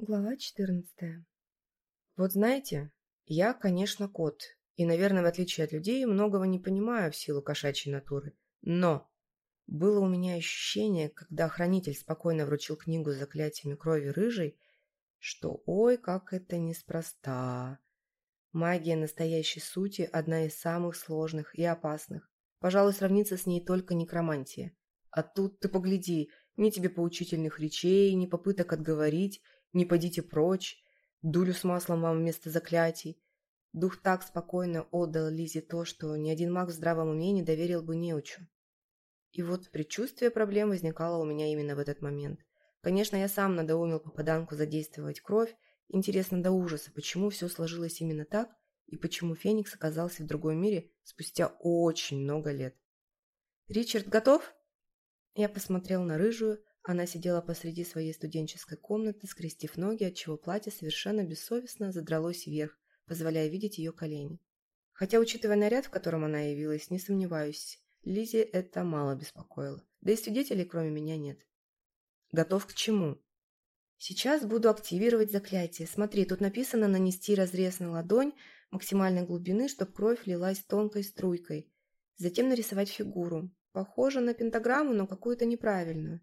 Глава 14. Вот знаете, я, конечно, кот. И, наверное, в отличие от людей, многого не понимаю в силу кошачьей натуры. Но было у меня ощущение, когда хранитель спокойно вручил книгу с заклятиями крови рыжей, что ой, как это неспроста. Магия настоящей сути – одна из самых сложных и опасных. Пожалуй, сравнится с ней только некромантия. А тут ты погляди, ни тебе поучительных речей, ни попыток отговорить – не подите прочь, дулю с маслом вам вместо заклятий. Дух так спокойно отдал Лизе то, что ни один маг в здравом уме не доверил бы неучу. И вот предчувствие проблем возникало у меня именно в этот момент. Конечно, я сам надоумил попаданку задействовать кровь. Интересно до ужаса, почему все сложилось именно так, и почему Феникс оказался в другом мире спустя очень много лет. «Ричард готов?» Я посмотрел на рыжую, Она сидела посреди своей студенческой комнаты, скрестив ноги, отчего платье совершенно бессовестно задралось вверх, позволяя видеть ее колени. Хотя, учитывая наряд, в котором она явилась, не сомневаюсь, Лизе это мало беспокоило. Да и свидетелей, кроме меня, нет. Готов к чему? Сейчас буду активировать заклятие. Смотри, тут написано нанести разрез на ладонь максимальной глубины, чтобы кровь лилась тонкой струйкой. Затем нарисовать фигуру. Похоже на пентаграмму, но какую-то неправильную.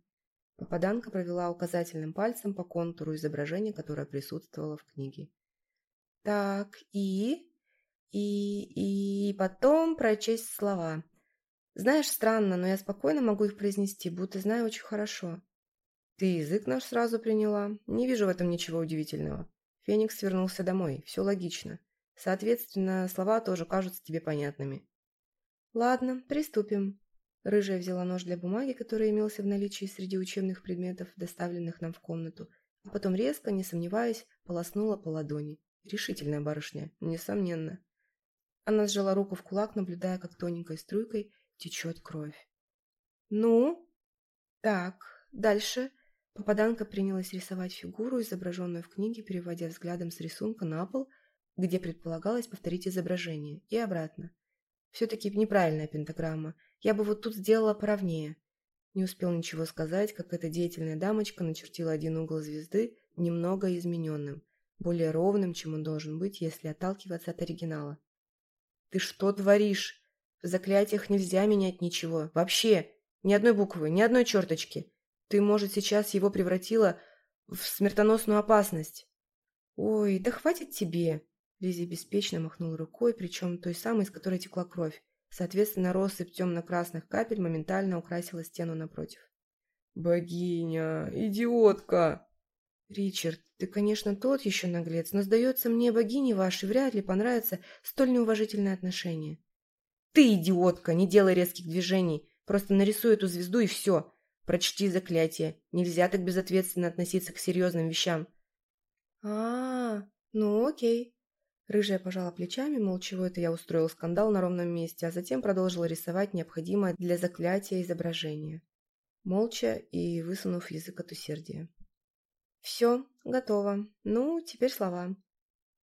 Попаданка провела указательным пальцем по контуру изображения, которое присутствовало в книге. «Так, и...» «И... и... потом прочесть слова. Знаешь, странно, но я спокойно могу их произнести, будто знаю очень хорошо». «Ты язык наш сразу приняла. Не вижу в этом ничего удивительного». Феникс вернулся домой. Все логично. Соответственно, слова тоже кажутся тебе понятными. «Ладно, приступим». Рыжая взяла нож для бумаги, который имелся в наличии среди учебных предметов, доставленных нам в комнату, а потом резко, не сомневаясь, полоснула по ладони. Решительная барышня, несомненно. Она сжала руку в кулак, наблюдая, как тоненькой струйкой течет кровь. «Ну?» «Так, дальше». Попаданка принялась рисовать фигуру, изображенную в книге, переводя взглядом с рисунка на пол, где предполагалось повторить изображение, и обратно. Все-таки неправильная пентаграмма – я бы вот тут сделала поровнее. Не успел ничего сказать, как эта деятельная дамочка начертила один угол звезды немного измененным, более ровным, чем он должен быть, если отталкиваться от оригинала. «Ты что творишь? В заклятиях нельзя менять ничего. Вообще! Ни одной буквы, ни одной черточки. Ты, может, сейчас его превратила в смертоносную опасность». «Ой, да хватит тебе!» Соответственно, россыпь темно-красных капель моментально украсила стену напротив. «Богиня! Идиотка!» «Ричард, ты, конечно, тот еще наглец, но, сдается мне, богине вашей вряд ли понравится столь неуважительное отношение». «Ты идиотка! Не делай резких движений! Просто нарисуй эту звезду и все! Прочти заклятие! Нельзя так безответственно относиться к серьезным вещам!» «А, -а ну окей!» Рыжая пожала плечами, мол, чего это я устроил скандал на ровном месте, а затем продолжила рисовать необходимое для заклятия изображение. Молча и высунув язык от усердия. «Все, готово. Ну, теперь слова».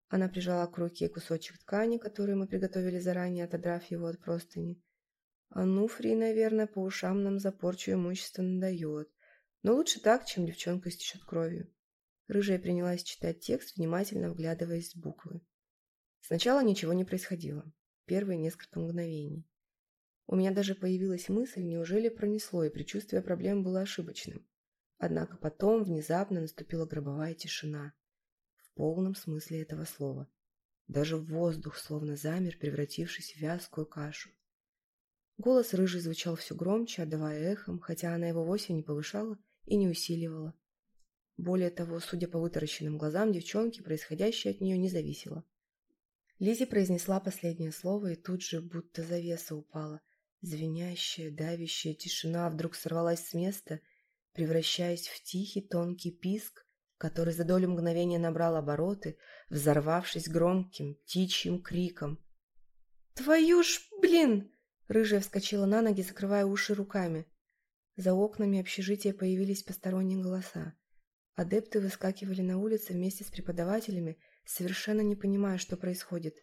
Она прижала к руке кусочек ткани, который мы приготовили заранее, отодрав его от простыни. А ну, наверное, по ушам нам за порчу имущества надает. Но лучше так, чем девчонка истечет кровью. Рыжая принялась читать текст, внимательно вглядываясь в буквы. Сначала ничего не происходило. Первые несколько мгновений. У меня даже появилась мысль, неужели пронесло, и предчувствие проблем было ошибочным. Однако потом внезапно наступила гробовая тишина. В полном смысле этого слова. Даже воздух словно замер, превратившись в вязкую кашу. Голос рыжий звучал все громче, отдавая эхом, хотя она его вовсе не повышала и не усиливала. Более того, судя по вытаращенным глазам девчонки, происходящее от нее не зависело. Лизи произнесла последнее слово и тут же будто завеса упала. Звенящая, давящая тишина вдруг сорвалась с места, превращаясь в тихий тонкий писк, который за долю мгновения набрал обороты, взорвавшись громким птичьим криком. «Твою ж, блин!» Рыжая вскочила на ноги, закрывая уши руками. За окнами общежития появились посторонние голоса. Адепты выскакивали на улицы вместе с преподавателями – совершенно не понимая, что происходит.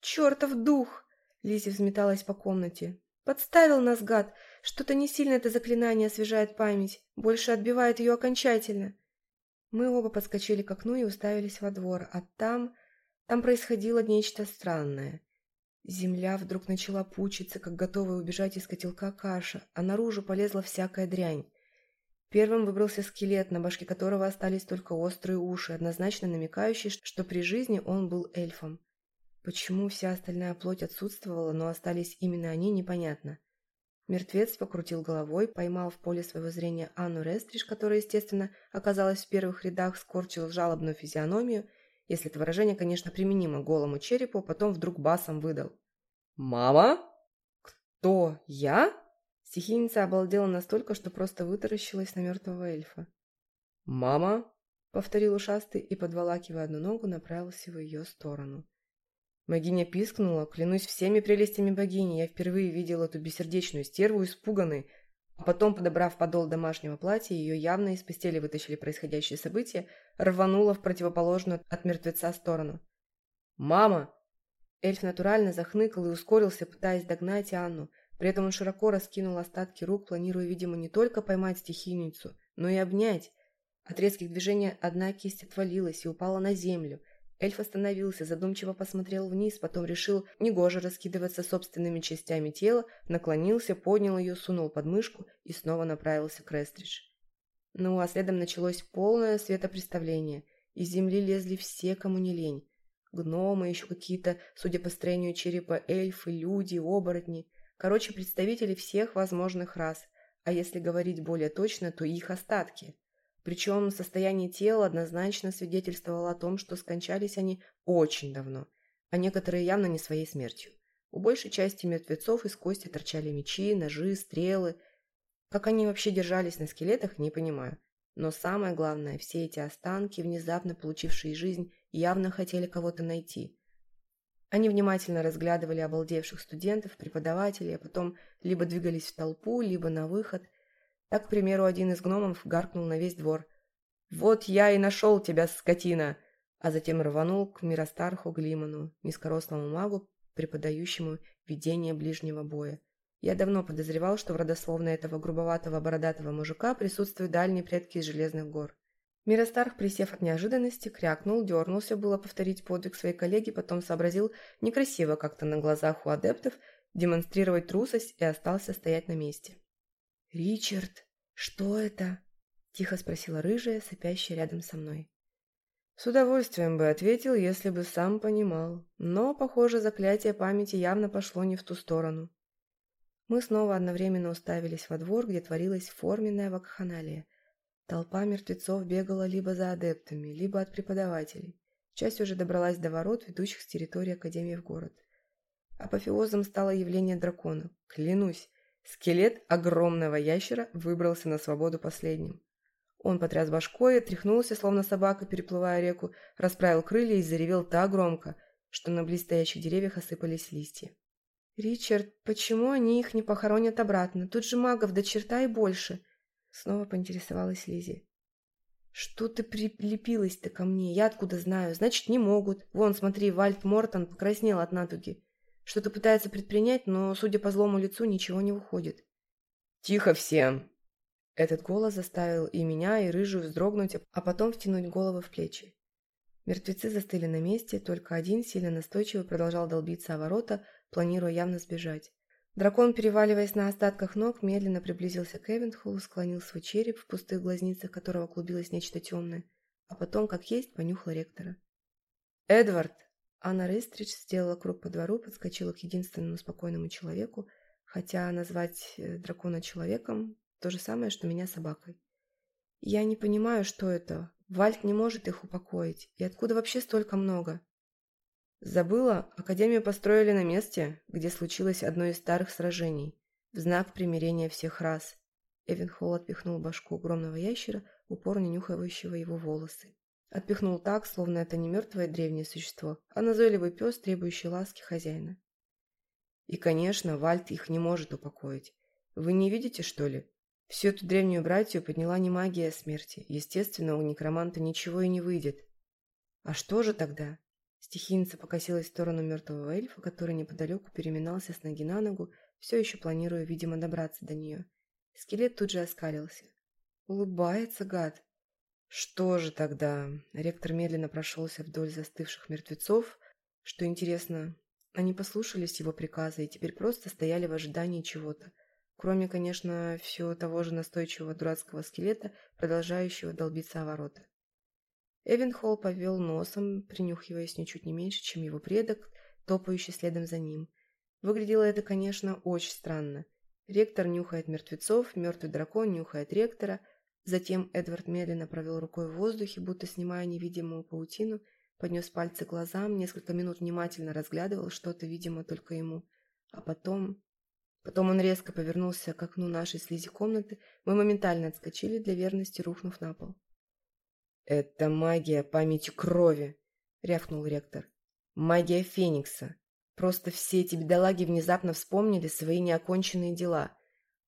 «Чертов дух!» — Лиззи взметалась по комнате. «Подставил нас, гад! Что-то не сильно это заклинание освежает память, больше отбивает ее окончательно!» Мы оба подскочили к окну и уставились во двор, а там... Там происходило нечто странное. Земля вдруг начала пучиться, как готовая убежать из котелка каша, а наружу полезла всякая дрянь. Первым выбрался скелет, на башке которого остались только острые уши, однозначно намекающие, что при жизни он был эльфом. Почему вся остальная плоть отсутствовала, но остались именно они, непонятно. Мертвец покрутил головой, поймал в поле своего зрения Анну Рестриж, которая, естественно, оказалась в первых рядах, скорчил жалобную физиономию, если это выражение, конечно, применимо голому черепу, а потом вдруг басом выдал. «Мама? Кто? Я?» Стихийный обалдела настолько, что просто вытаращилась на мертвого эльфа. «Мама!» — повторил ушастый и, подволакивая одну ногу, направился в ее сторону. Богиня пискнула, клянусь всеми прелестями богини, я впервые видела эту бессердечную стерву испуганной, а потом, подобрав подол домашнего платья, ее явно из постели вытащили происходящее событие, рванула в противоположную от мертвеца сторону. «Мама!» Эльф натурально захныкал и ускорился, пытаясь догнать Анну – при этом он широко раскинул остатки рук, планируя, видимо, не только поймать стихийницу, но и обнять. От резких движений одна кисть отвалилась и упала на землю. Эльф остановился, задумчиво посмотрел вниз, потом решил негоже раскидываться собственными частями тела, наклонился, поднял ее, сунул под мышку и снова направился к Рестридж. Ну, а следом началось полное светопреставление. Из земли лезли все, кому не лень. Гномы, еще какие-то, судя по строению черепа, эльфы, люди, оборотни – Короче, представители всех возможных рас, а если говорить более точно, то их остатки. Причем состояние тела однозначно свидетельствовало о том, что скончались они очень давно, а некоторые явно не своей смертью. У большей части мертвецов из кости торчали мечи, ножи, стрелы. Как они вообще держались на скелетах, не понимаю. Но самое главное, все эти останки, внезапно получившие жизнь, явно хотели кого-то найти – они внимательно разглядывали обалдевших студентов, преподавателей, а потом либо двигались в толпу, либо на выход. Так, к примеру, один из гномов гаркнул на весь двор. «Вот я и нашел тебя, скотина!» А затем рванул к Миростарху Глиману, низкорослому магу, преподающему ведение ближнего боя. Я давно подозревал, что в родословной этого грубоватого бородатого мужика присутствуют дальние предки из Железных гор. Миростарх, присев от неожиданности, крякнул, дернулся было повторить подвиг своей коллеги, потом сообразил некрасиво как-то на глазах у адептов демонстрировать трусость и остался стоять на месте. «Ричард, что это?» – тихо спросила рыжая, сопящая рядом со мной. С удовольствием бы ответил, если бы сам понимал, но, похоже, заклятие памяти явно пошло не в ту сторону. Мы снова одновременно Толпа мертвецов бегала либо за адептами, либо от преподавателей. Часть уже добралась до ворот, ведущих с территории Академии в город. Апофеозом стало явление дракона. Клянусь, скелет огромного ящера выбрался на свободу последним. Он потряс башкой, тряхнулся, словно собака, переплывая реку, расправил крылья и заревел так громко, что на близстоящих деревьях осыпались листья. «Ричард, почему они их не похоронят обратно? Тут же магов до черта и больше!» Снова поинтересовалась Лизи. «Что ты прилепилась-то ко мне? Я откуда знаю? Значит, не могут. Вон, смотри, Вальт Мортон покраснел от натуги. Что-то пытается предпринять, но, судя по злому лицу, ничего не выходит». «Тихо всем!» Этот голос заставил и меня, и Рыжую вздрогнуть, а потом втянуть головы в плечи. Мертвецы застыли на месте, только один сильно настойчиво продолжал долбиться о ворота, планируя явно сбежать. Дракон, переваливаясь на остатках ног, медленно приблизился к Эвентхолу, склонил свой череп, в пустых глазницах которого клубилось нечто темное, а потом, как есть, понюхал ректора. «Эдвард!» Анна Рестрич сделала круг по двору, подскочила к единственному спокойному человеку, хотя назвать э, дракона Забыла, Академию построили на месте, где случилось одно из старых сражений, в знак примирения всех рас. Эвенхолл отпихнул башку огромного ящера, упорно нюхающего его волосы. Отпихнул так, словно это не мертвое древнее существо, а назойливый пес, требующий ласки хозяина. И, конечно, Вальт их не может упокоить. Вы не видите, что ли? Всю эту древнюю братью подняла не магия смерти. Естественно, у некроманта ничего и не выйдет. А что же тогда? Стихийница покосилась в сторону мертвого эльфа, который неподалеку переминался с ноги на ногу, все еще планируя, видимо, добраться до нее. Скелет тут же оскалился. «Улыбается, гад!» «Что же тогда?» Ректор медленно прошелся вдоль застывших мертвецов. Что интересно, они послушались его приказа и теперь просто стояли в ожидании чего-то. Кроме, конечно, всего того же настойчивого дурацкого скелета, продолжающего долбиться о ворота. Эвен Холл повел носом, принюхиваясь ничуть не меньше, чем его предок, топающий следом за ним. Выглядело это, конечно, очень странно. Ректор нюхает мертвецов, мертвый дракон нюхает ректора. Затем Эдвард медленно провел рукой в воздухе, будто снимая невидимую паутину, поднес пальцы к глазам, несколько минут внимательно разглядывал что-то, видимо, только ему. А потом... Потом он резко повернулся к окну нашей слизи комнаты. Мы моментально «Это магия памяти крови!» – рявкнул ректор. «Магия Феникса. Просто все эти бедолаги внезапно вспомнили свои неоконченные дела.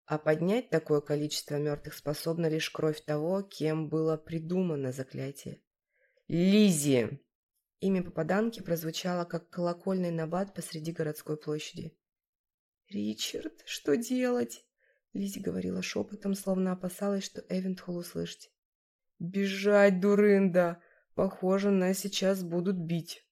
А поднять такое количество мертвых способна лишь кровь того, кем было придумано заклятие». Лиззи. Имя попаданки прозвучало, как колокольный набат посреди городской площади. «Ричард, что делать?» Лизи говорила шепотом, словно опасалась, что Эвентхол услышит.«Бежать, дурында! Похоже, нас сейчас будут бить!»